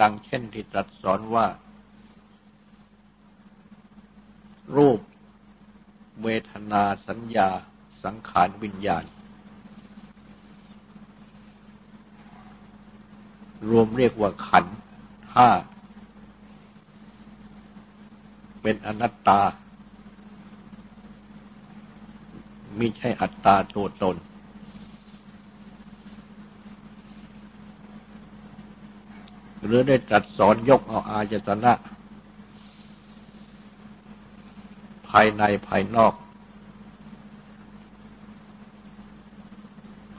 ดังเช่นที่ตรัสสอนว่า รูป เวทนาสัญญา สังขารวิญญาณ รวมเรียกว่าขันห้า เป็นอนัตตา มิใช่อัตตาตัวตน หรือได้ตรัสสอนยกเอาอายตนะ ภายในภายนอก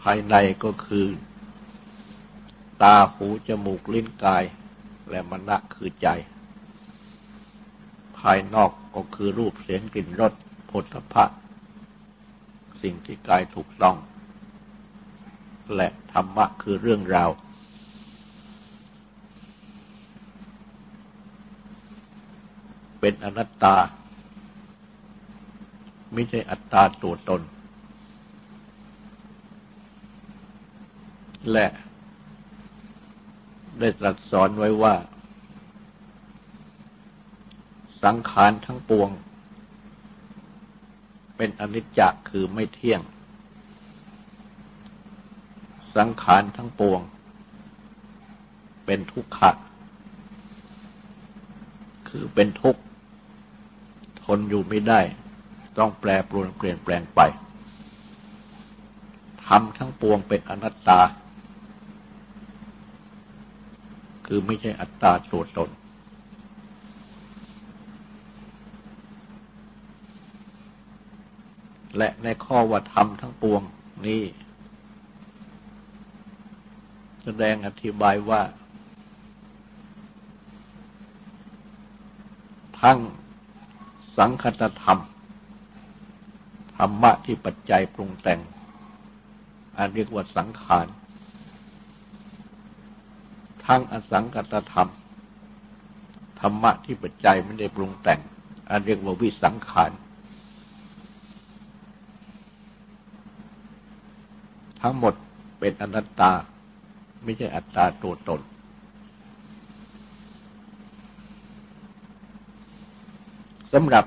ภายในก็คือ ตาหูจมูกลิ้นกาย และมณะคือใจ ภายนอกก็คือรูปเสียงกลิ่นรสผลพระสิ่งที่กายถูกต้อง และธรรมะคือเรื่องราว เป็นอนัตตา ไม่ใช่อัตตาตัวตน และได้ตรัสสอนไว้ว่า สังขารทั้งปวง เป็นอนิจจคือไม่เที่ยง สังขารทั้งปวง เป็นทุกขะคือเป็นทุกข์ นอยู่ไม่ได้ ต้องแปรปรวนเปลี่ยนแปลงไปทำทั้งปวงเป็นอนัตตา คือไม่ใช่อัตตาตัวตน และในข้อว่าธรรมทั้งปวงนี้ แสดงอธิบายว่า ทั้ง สังคตธรรม ธรรมะที่ปัจจัยปรุงแต่ง อันเรียกว่าสังขาร ทั้งอสังคตธรรม ธรรมะที่ปัจจัยไม่ได้ปรุงแต่ง อันเรียกว่าวิสังขาร ทั้งหมดเป็นอนัตตา ไม่ใช่อัตตาตัวตน สำหรับ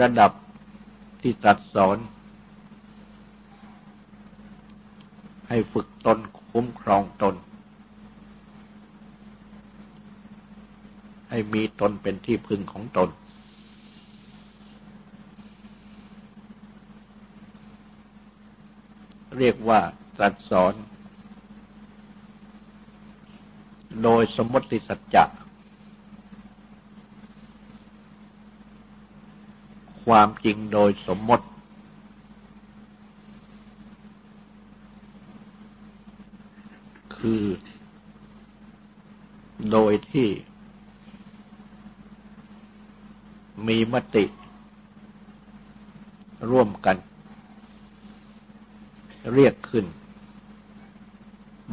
ระดับที่ตัดสอน ให้ฝึกตนคุ้มครองตน ให้มีตนเป็นที่พึงของตน เรียกว่าตรัสสอน โดยสมมติสัจจะ ความจริงโดยสมมติ คือ โดยที่มีมติ ร่วมกัน เรียกขึ้น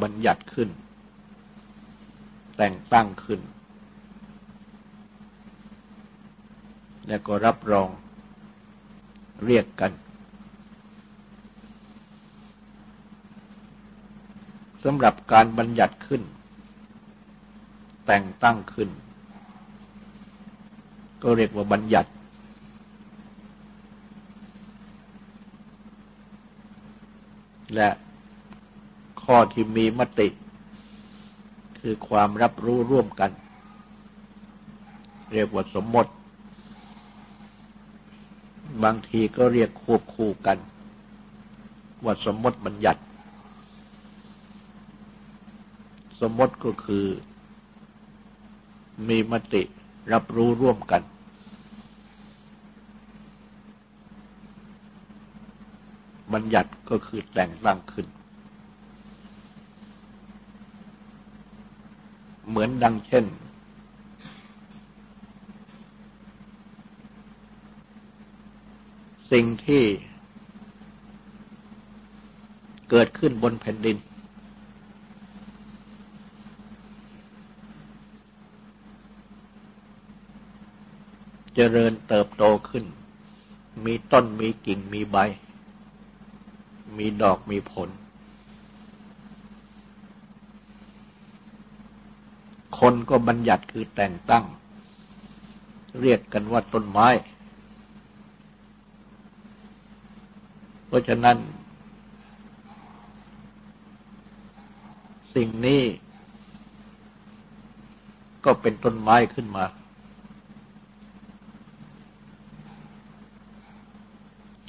บัญญัติขึ้น แต่งตั้งขึ้นแล้วก็รับรอง เรียกกัน สำหรับการบัญญัติขึ้น แต่งตั้งขึ้น ก็เรียกว่าบัญญัติ และข้อที่มีมติ คือความรับรู้ร่วมกัน เรียกว่าสมมติ บางทีก็เรียกควบคู่กัน ว่าสมมติบัญญัติ สมมติก็คือมีมติรับรู้ร่วมกัน บัญญัติก็คือแต่งตั้งขึ้น เหมือนดังเช่น สิ่งที่เกิดขึ้นบนแผ่นดิน เจริญเติบโตขึ้น มีต้นมีกิ่งมีใบ มีดอกมีผล คนก็บัญญัติคือแต่งตั้ง เรียกกันว่าต้นไม้ เพราะฉะนั้น สิ่งนี้ก็เป็นต้นไม้ขึ้นมา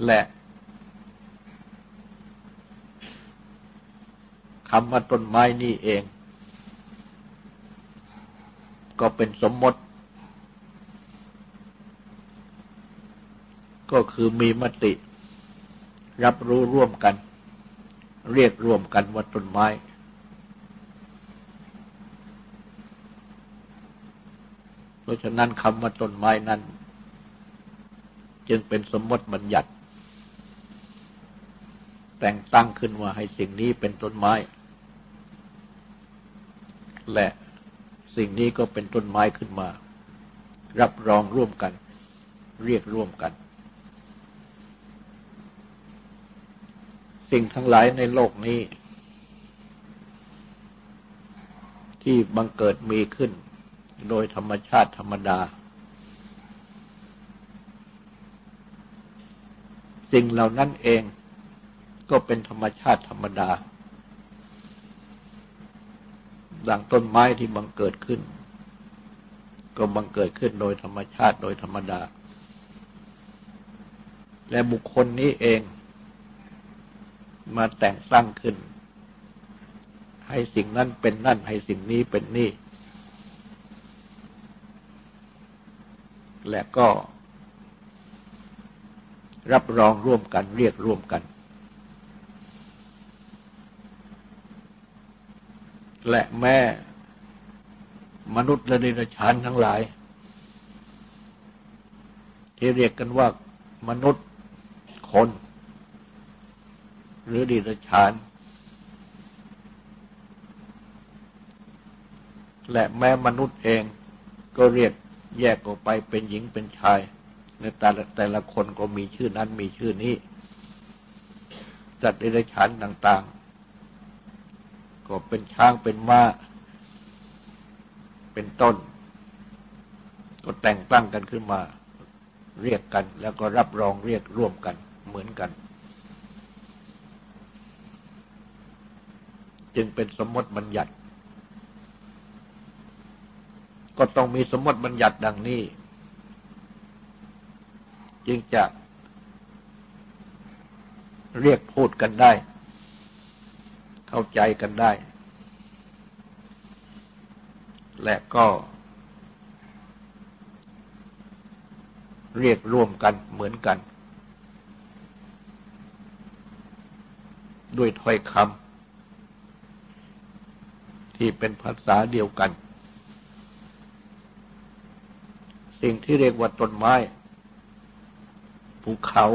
และคำว่าต้นไม้นี่เอง ก็เป็นสมมติ ก็คือมีมติ รับรู้ร่วมกัน เรียกร่วมกันว่าต้นไม้ เพราะฉะนั้นคำว่าต้นไม้นั้น จึงเป็นสมมติบัญญัติ แต่งตั้งขึ้นว่าให้สิ่งนี้เป็นต้นไม้ และสิ่งนี้ก็เป็นต้นไม้ขึ้นมา รับรองร่วมกัน เรียกร่วมกัน สิ่งทั้งหลายในโลกนี้ ที่บังเกิดมีขึ้น โดยธรรมชาติธรรมดา สิ่งเหล่านั้นเองก็เป็นธรรมชาติธรรมดา ดังต้นไม้ที่บังเกิดขึ้น ก็บังเกิดขึ้นโดยธรรมชาติโดยธรรมดา และบุคคลนี้เอง มาแต่งสร้างขึ้น ให้สิ่งนั้นเป็นนั่น ให้สิ่งนี้เป็นนี่ และก็ รับรองร่วมกันเรียกร่วมกัน และแม่มนุษย์และเดรัจฉานทั้งหลาย ที่เรียกกันว่ามนุษย์คน หรือเดรัจฉาน และแม้มนุษย์เองก็เรียกแยกออกไปเป็นหญิงเป็นชาย ในแต่ละแต่ละคนก็มีชื่อนั้นมีชื่อนี้จัดเดรัจฉานต่างๆ ก็เป็นช้างเป็นม้า เป็นต้น ก็แต่งตั้งกันขึ้นมา เรียกกัน แล้วก็รับรองเรียกร่วมกันเหมือนกัน จึงเป็นสมมติบัญญัติ ก็ต้องมีสมมติบัญญัติดังนี้ จึงจะเรียกพูดกันได้ เข้าใจกันได้ และก็เรียกร่วมกันเหมือนกัน ด้วยถ้อยคำ ที่เป็นภาษาเดียวกัน สิ่งที่เรียกว่าต้นไม้ ภูเขา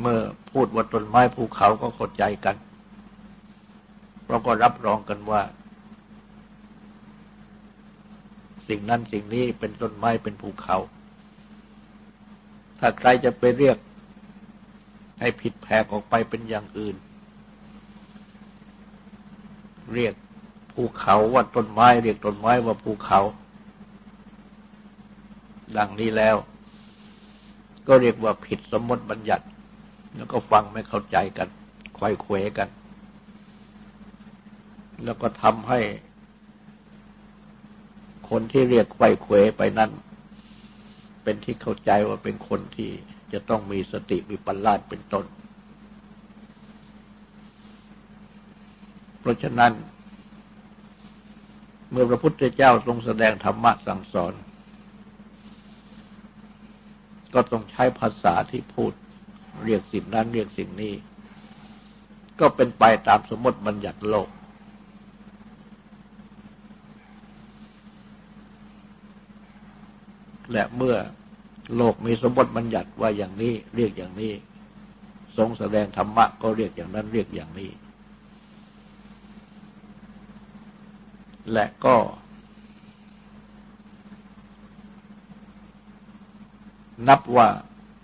เมื่อพูดว่าต้นไม้ภูเขาก็เข้าใจกันเราก็รับรองกันว่า สิ่งนั้นสิ่งนี้เป็นต้นไม้เป็นภูเขา ถ้าใครจะไปเรียกให้ผิดแผกออกไปเป็นอย่างอื่น เรียกภูเขาว่าต้นไม้ เรียกต้นไม้ว่าภูเขา ดังนี้แล้ว ก็เรียกว่าผิดสมมติบัญญัติ แล้วก็ฟังไม่เข้าใจกันควายเขวกัน แล้วก็ทำให้ คนที่เรียกควายเขวไปนั่นเป็นที่เข้าใจว่าเป็นคนที่จะต้องมีสติมีปัญญาเป็นต้น เพราะฉะนั้น เมื่อพระพุทธเจ้าทรงแสดงธรรมะสั่งสอน ก็ต้องใช้ภาษาที่พูดเรียกสิ่งนั้นเรียกสิ่งนี้ ก็เป็นไปตามสมมติบัญญัติโลก และเมื่อโลกมีสมมติบัญญัติว่าอย่างนี้เรียกอย่างนี้ ทรงแสดงธรรมะก็เรียกอย่างนั้นเรียกอย่างนี้ และก็ นับว่า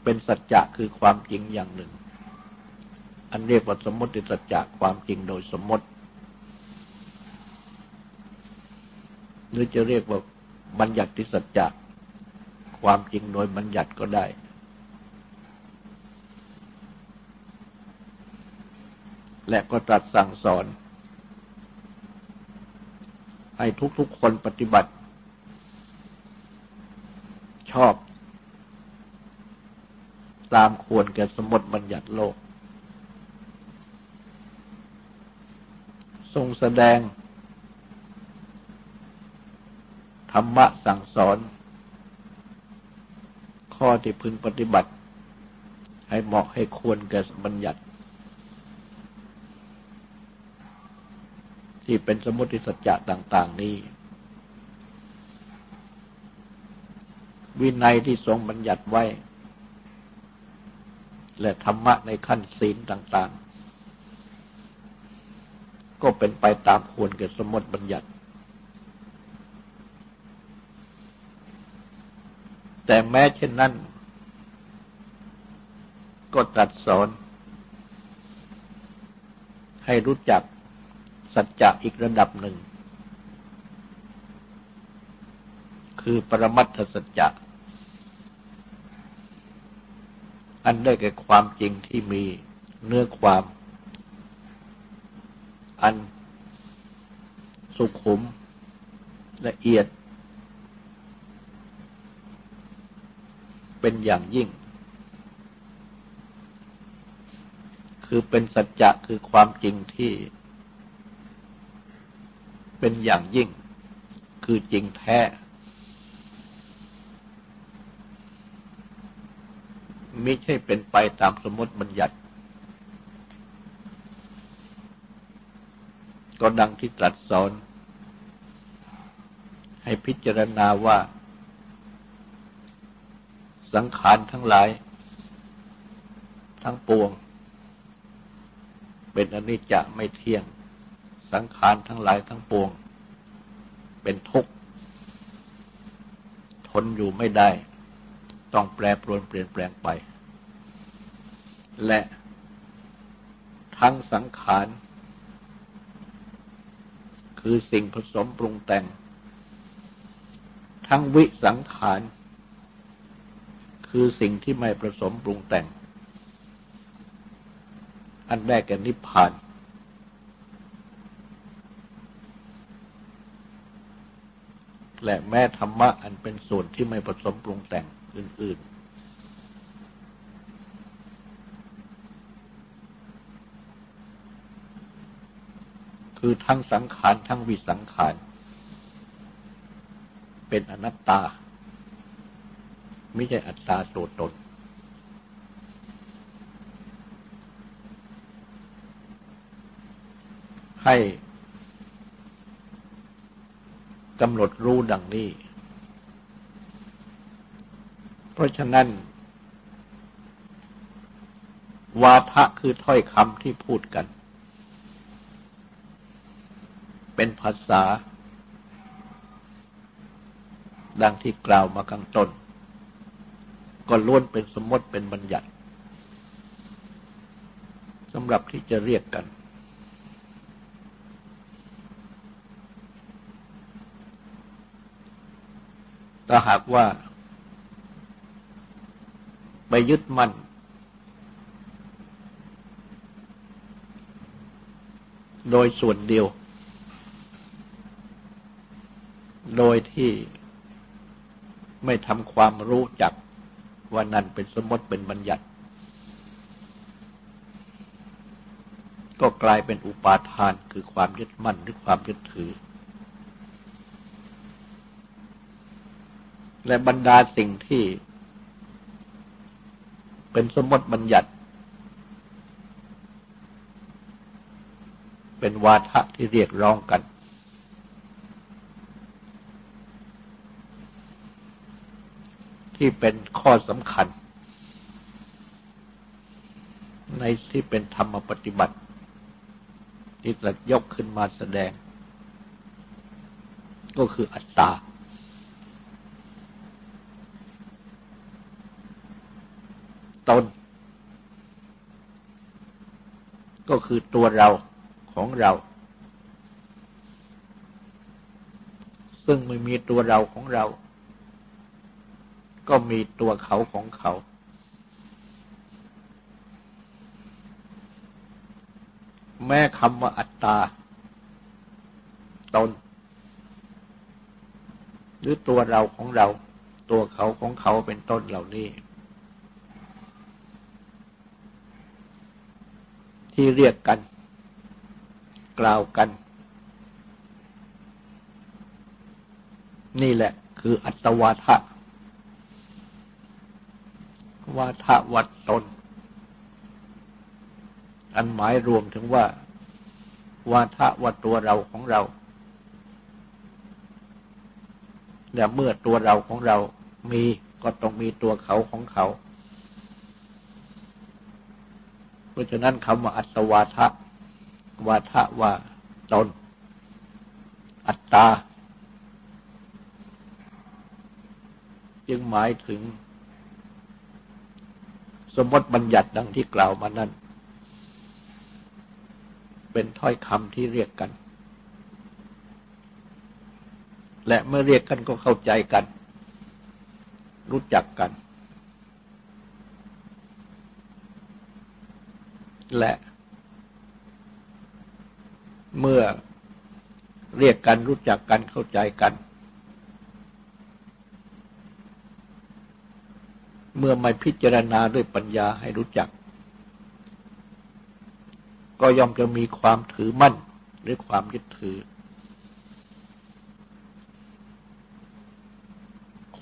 เป็นสัจจะคือความจริงอย่างหนึ่ง อันเรียกว่าสมมติสัจจะความจริงโดยสมมติ หรือจะเรียกว่าบัญญัติสัจจะความจริงโดยบัญญัติก็ได้ และก็ตรัสสั่งสอน ให้ทุกๆคนปฏิบัติ ชอบ ตามควรแก่สมมติบัญญัติโลก ทรงแสดง ธรรมะสั่งสอน ข้อที่พึงปฏิบัติ ให้เหมาะให้ควรแก่บัญญัติ ที่เป็นสมุติสัจจะต่าง ๆ นี้ วินัยที่ทรงบัญญัติไว้ และธรรมะในขั้นศีลต่าง ๆ ก็เป็นไปตามควรแก่สมมติบัญญัติ แต่แม้เช่นนั้น ก็ตรัสสอนให้รู้จัก สัจจะอีกระดับหนึ่ง คือปรมัตถสัจจะ อันได้แก่ความจริงที่มีเนื้อความ อันสุขุมละเอียด เป็นอย่างยิ่ง คือเป็นสัจจะคือความจริงที่ เป็นอย่างยิ่ง คือจริงแท้ ไม่ใช่เป็นไปตามสมมติบัญญัติ ก็ดังที่ตรัสสอน ให้พิจารณาว่า สังขารทั้งหลาย ทั้งปวง เป็นอนิจจะไม่เที่ยง สังขารทั้งหลายทั้งปวง เป็นทุกข์ทนอยู่ไม่ได้ ต้องแปรปรวนเปลี่ยนแปลงไป และทั้งสังขาร คือสิ่งผสมปรุงแต่ง ทั้งวิสังขาร คือสิ่งที่ไม่ผสมปรุงแต่ง อันแรกแก่นิพพาน และแม้ธรรมะอันเป็นส่วนที่ไม่ผสมปรุงแต่งอื่น ๆ คือทั้งสังขารทั้งวิสังขาร เป็นอนัตตา ไม่ใช่อัตตาตัวตนให้ กำหนดรู้ดังนี้ เพราะฉะนั้น วาทะคือถ้อยคำที่พูดกัน เป็นภาษา ดังที่กล่าวมาข้างต้น ก็ล้วนเป็นสมมติเป็นบัญญัติสำหรับที่จะเรียกกัน ถ้าหากว่า ไปยึดมั่น โดยส่วนเดียว โดยที่ไม่ทำความรู้จักว่านั่นเป็นสมมติเป็นบัญญัติ ก็กลายเป็นอุปาทานคือความยึดมั่นหรือความยึดถือ และบรรดาสิ่งที่เป็นสมมติบัญญัติ เป็นวาทะที่เรียกร้องกัน ที่เป็นข้อสำคัญ ในที่เป็นธรรมปฏิบัติ ที่ตรัสยกขึ้นมาแสดง ก็คืออัตตา ตน ก็คือตัวเราของเรา ซึ่งไม่มีตัวเราของเรา ก็มีตัวเขาของเขา แม้คำว่าอัตตา ตน หรือตัวเราของเรา ตัวเขาของเขาเป็นต้นเหล่านี้ ที่เรียกกัน กล่าวกัน นี่แหละคืออัตวาทะวาทะวัดตน อันหมายรวมถึงว่า วาทะวัดตัวเราของเราแต่เมื่อตัวเราของเรามีก็ต้องมีตัวเขาของเขา เพ ราะฉะนั้นคำว่าอัตวาทะวาทะว่าตน อัตตา จึงหมายถึง สมมติบัญญัติดังที่กล่าวมานั้น เป็นถ้อยคำที่เรียกกัน และเมื่อเรียกกันก็เข้าใจกัน รู้จักกัน และ เมื่อเรียกกันรู้จักกันเข้าใจกัน เมื่อไม่พิจารณาด้วยปัญญาให้รู้จัก ก็ย่อมจะมีความถือมั่นหรือความยึดถือ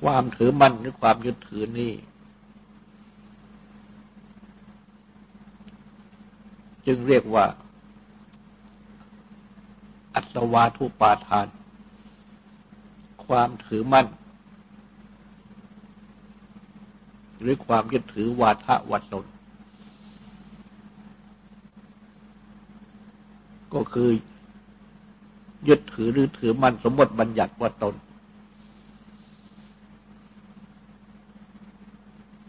ความถือมั่นหรือความยึดถือนี่ จึงเรียกว่า อัตวาทุปาทาน ความถือมั่น หรือความยึดถือวาทะวัตนก็คือยึดถือหรือถือมั่นสมมติบัญญัติว่าตน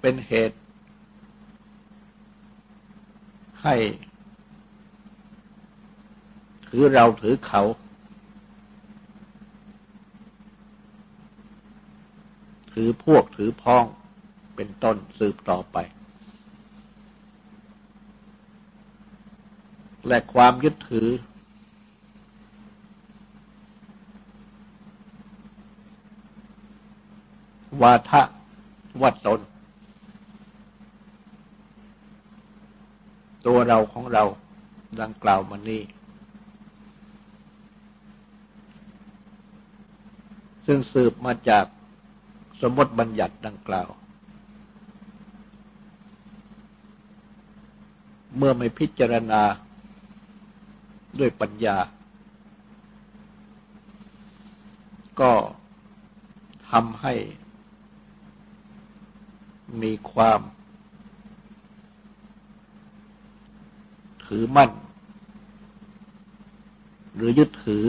เป็นเหตุให้ ถือเราถือเขา ถือพวกถือพ้องเป็นต้นสืบต่อไป และความยึดถือ วาทะวัดตน ตัวเราของเราดังกล่าวมานี้ ซึ่งสืบมาจากสมมติบัญญัติดังกล่าว เมื่อไม่พิจารณาด้วยปัญญา ก็ทำให้มีความถือมั่น หรือยึดถือ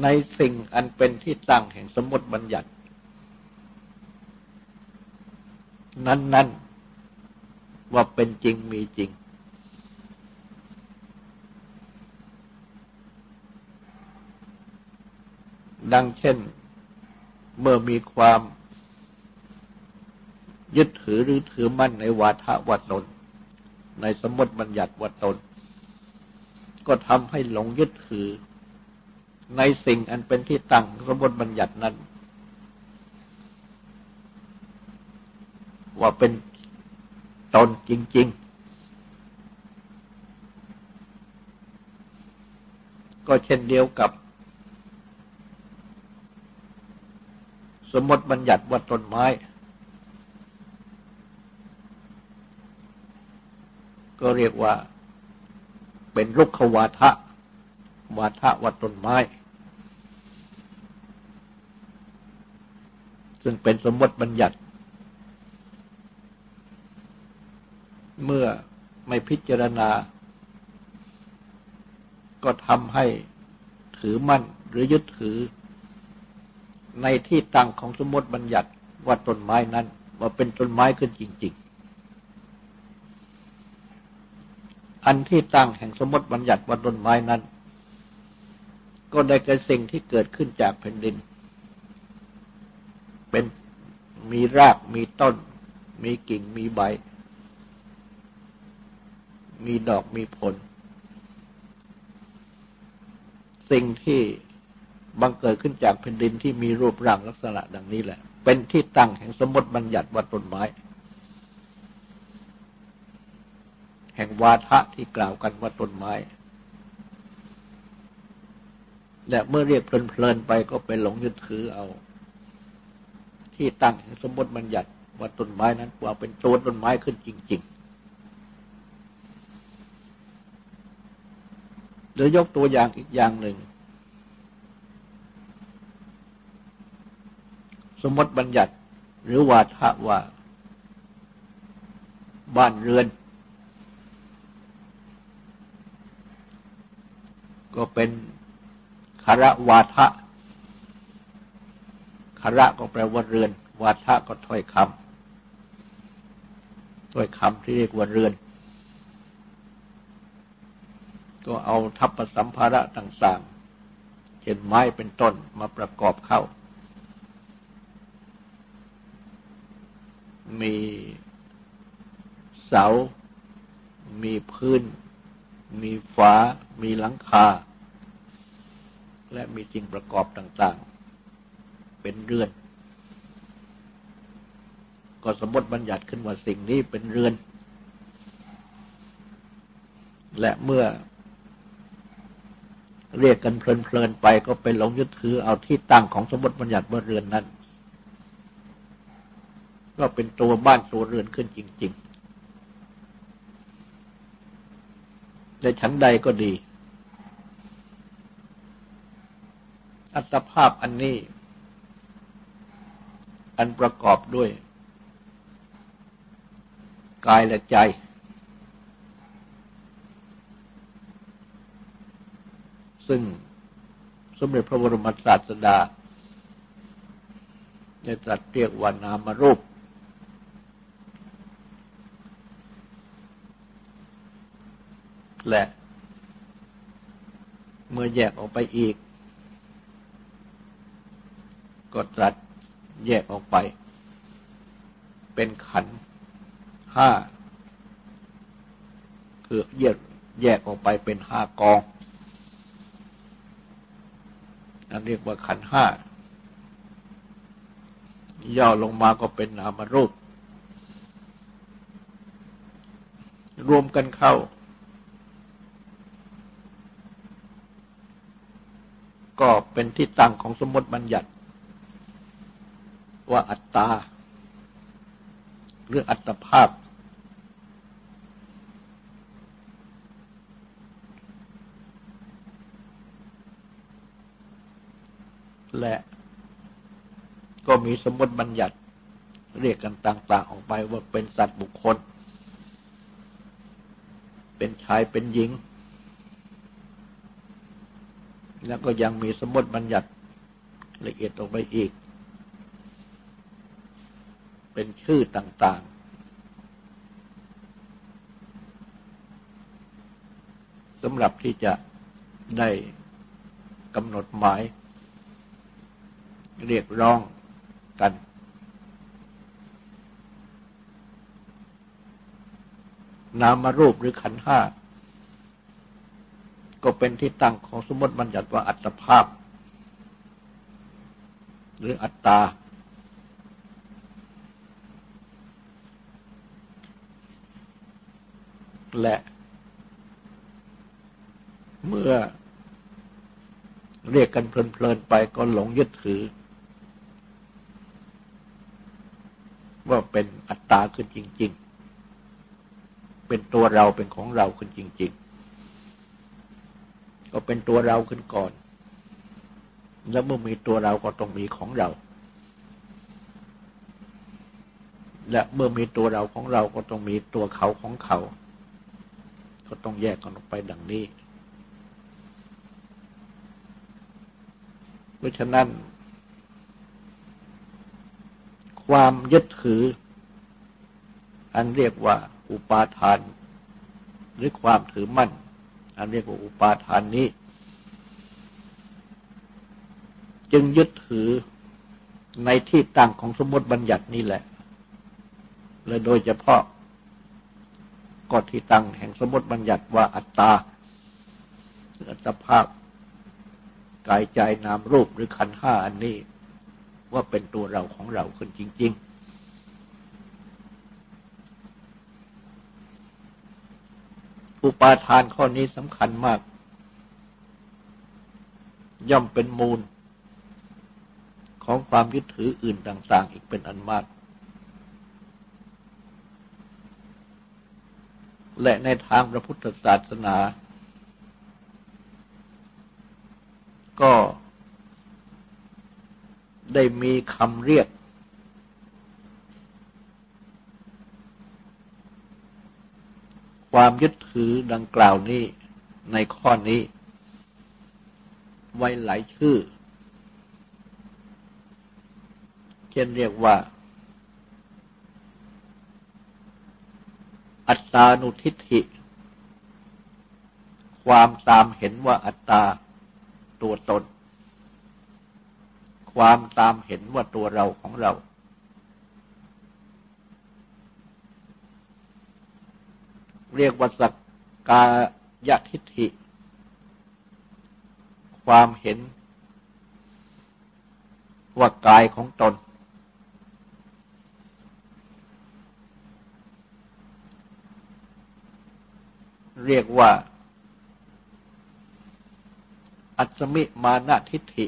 ในสิ่งอันเป็นที่ตั้งแห่งสมมติบัญญัติ นั้น ๆ ว่าเป็นจริงมีจริง ดังเช่น เมื่อมีความยึดถือหรือถือมั่นในวาทะวัตนในสมมติบัญญัติวัตน ก็ทำให้หลงยึดถือ ในสิ่งอันเป็นที่ตั้งสมมติบัญญัตินั้น ว่าเป็นตนจริง ๆ ก็เช่นเดียวกับ สมมติบัญญัติว่าต้นไม้ ก็เรียกว่าเป็นลุกขวาทะวาทะวัดต้นไม้ ซึ่งเป็นสมมติบัญญัติ เมื่อไม่พิจารณา ก็ทำให้ถือมั่นหรือยึดถือ ในที่ตั้งของสมมติบัญญัติว่าต้นไม้นั้น ว่าเป็นต้นไม้ขึ้นจริง ๆ อันที่ตั้งแห่งสมมติบัญญัติว่าต้นไม้นั้น ก็ได้แก่สิ่งที่เกิดขึ้นจากแผ่นดิน เป็นมีรากมีต้น มีกิ่งมีใบ มีดอกมีผล สิ่งที่บังเกิดขึ้นจากแผ่นดินที่มีรูปร่างลักษณะดังนี้แหละ เป็นที่ตั้งแห่งสมมติบัญญัติว่าต้นไม้ แห่งวาทะที่กล่าวกันว่าต้นไม้และเมื่อเรียกเพลินๆไปก็ไปหลงยึดถือเอา ที่ตั้งสมมติบัญญัติว่าต้นไม้นั้นว่าเป็นตัวต้นไม้ขึ้นจริงๆหรือยกตัวอย่างอีกอย่างหนึ่ง สมมติบัญญัติ หรือวาทะว่า บ้านเรือน ก็เป็นคารวาทะ คาระก็แปลว่าเรือน วาทะก็ถ้อยคำถ้อยคำที่เรียกว่าเรือน ก็เอาทัพประสัมภาระต่างๆเช่นไม้เป็นต้นมาประกอบเข้า มีเสา มีพื้น มีฝา มีหลังคา และมีสิ่งประกอบต่างๆ เป็นเรือน ก็สมมติบัญญัติขึ้นว่าสิ่งนี้เป็นเรือน และเมื่อเรียกกันเพลินๆไปก็เป็นหลงยึดถือเอาที่ตั้งของสมมติบัญญัติว่าเรือนนั้น ก็เป็นตัวบ้านตัวเรือนขึ้นจริง ๆ ในชั้นใดก็ดี อัตภาพอันนี้ อันประกอบด้วย กายและใจ ซึ่งสมเด็จพระบรมศาสดาได้ตรัสเรียกว่านามรูป และเมื่อแยกออกไปอีก ก็ตรัส แยกออกไป เป็นขันห้า คือแยกแยกออกไปเป็นห้ากองอันเรียกว่าขันห้า ย่อลงมาก็เป็นนามรูป รวมกันเข้า ก็เป็นที่ตั้งของสมมติบัญญัติ ว่าอัตตา หรืออัตภาพ และก็มีสมมติบัญญัติเรียกกันต่าง ๆ ออกไปว่าเป็นสัตว์บุคคล เป็นชายเป็นหญิง แล้วก็ยังมีสมมติบัญญัติละเอียดออกไปอีก เป็นชื่อต่างๆสำหรับที่จะได้กำหนดหมาย เรียกร้องกัน นามารูปหรือขันห้า ก็เป็นที่ตั้งของสมมติบัญญัติว่าอัตภาพ หรืออัตตา และ เมื่อเรียกกันเพลินๆไปก็หลงยึดถือ ว่าเป็นอัตตาขึ้นจริง ๆ เป็นตัวเราเป็นของเราขึ้นจริง ๆ ก็เป็นตัวเราขึ้นก่อน แล้วเมื่อมีตัวเราก็ต้องมีของเรา และเมื่อมีตัวเราของเราก็ต้องมีตัวเขาของเขา ก็ต้องแยกกันออกไปดังนี้ เพราะฉะนั้น ความยึดถือ อันเรียกว่าอุปาทาน หรือความถือมั่น อันเรียกว่าอุปาทานนี้ จึงยึดถือในที่ตั้งของสมมติบัญญัตินี่แหละ และโดยเฉพาะ ก็ที่ตั้งแห่งสมมติบัญญัติว่าอัตตาอัตภาพกายใจนามรูปหรือขันห้าอันนี้ ว่าเป็นตัวเราของเราขึ้นจริง ๆ อุปาทานข้อนี้สำคัญมาก ย่อมเป็นมูล ของความยึดถืออื่นต่าง ๆ อีกเป็นอันมาก และในทางพระพุทธศาสนา ก็ได้มีคำเรียก ความยึดถือดังกล่าวนี้ในข้อนี้ ไว้หลายชื่อ เช่นเรียกว่า อัตตานุทิฏฐิ ความตามเห็นว่าอัตตาตัวตน ความตามเห็นว่าตัวเราของเรา เรียกว่าสักกายทิฏฐิ ความเห็นว่ากายของตน เรียกว่า อัศมิมานะทิฏฐิ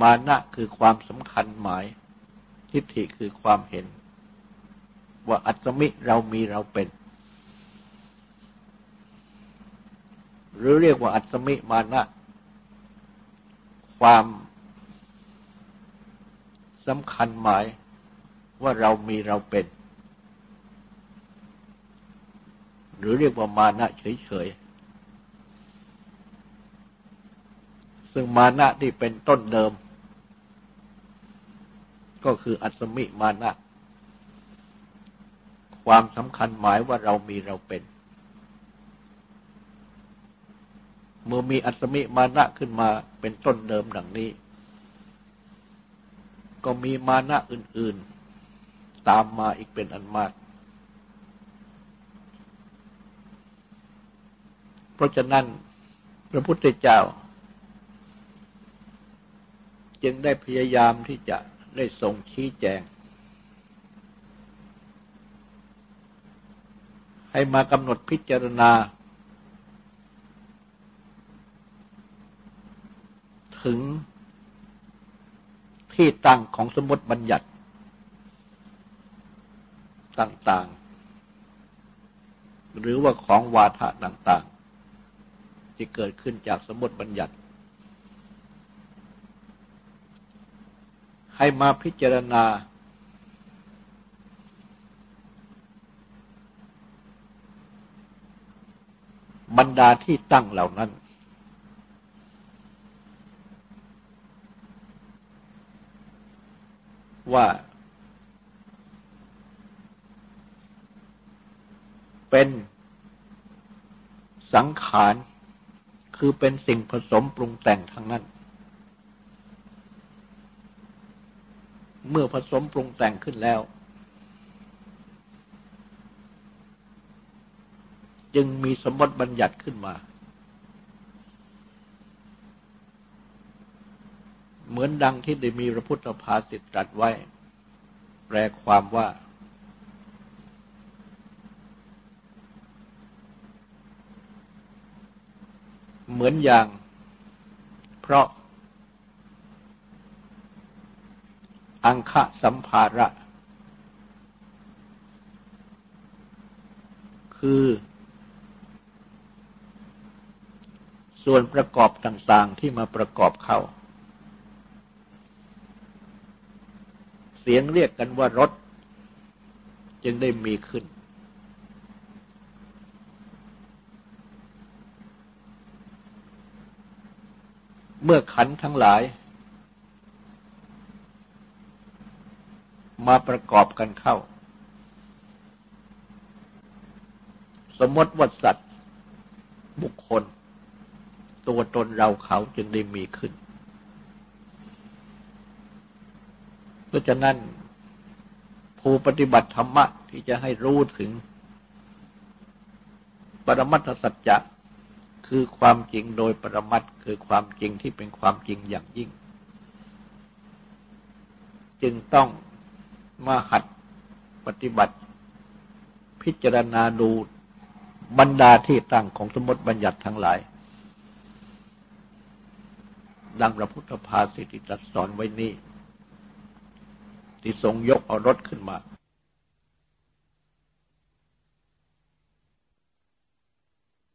มานะคือความสำคัญหมาย ทิฏฐิคือความเห็น ว่าอัตมิเรามีเราเป็น หรือเรียกว่าอัตมิมานะ ความสำคัญหมายว่าเรามีเราเป็น ห รือเรียกว่ามานะเฉยๆ ซึ่งมานะที่เป็นต้นเดิม ก็คืออัศมิมานะ ความสำคัญหมายว่าเรามีเราเป็น เมื่อมีอัศมิมานะขึ้นมาเป็นต้นเดิมดังนี้ ก็มีมานะอื่น ๆ ตามมาอีกเป็นอันมาก เพ ราะฉะนั้น พระพุทธเจ้า จึงได้พยายามที่จะได้ทรงชี้แจง ให้มากำหนดพิจารณา ถึงที่ตั้งของสมมติบัญญัติต่างๆ หรือว่าของวาทะต่าง ที่เกิดขึ้นจากสมมติบัญญัติ ให้มาพิจารณา บรรดาที่ตั้งเหล่านั้น ว่าเป็นสังขาร คือเป็นสิ่งผสมปรุงแต่งทั้งนั้น เมื่อผสมปรุงแต่งขึ้นแล้ว จึงมีสมมติบัญญัติขึ้นมา เหมือนดังที่ได้มีพระพุทธภาษิตตรัสไว้ แปลความว่า เหมือนอย่าง เพราะ อังคะสัมภาระ คือ ส่วนประกอบต่างๆที่มาประกอบเข้า เสียงเรียกกันว่ารถ จึงได้มีขึ้น เมื่อขันทั้งหลาย มาประกอบกันเข้า สมมติว่าสัตว์บุคคล ตัวตนเราเขาจึงได้มีขึ้น เพราะฉะนั้นผู้ปฏิบัติธรรมะที่จะให้รู้ถึง ปรมัตถสัจจะ คือความจริงโดยปรมัตคือความจริงที่เป็นความจริงอย่างยิ่ง จึงต้องมาหัดปฏิบัติ พิจารณาดูบรรดาที่ตั้งของสมมติบัญญัติทั้งหลาย ดังพระพุทธภาษิตที่ตรัสสอนไว้นี้ที่ทรงยกเอารถขึ้นมา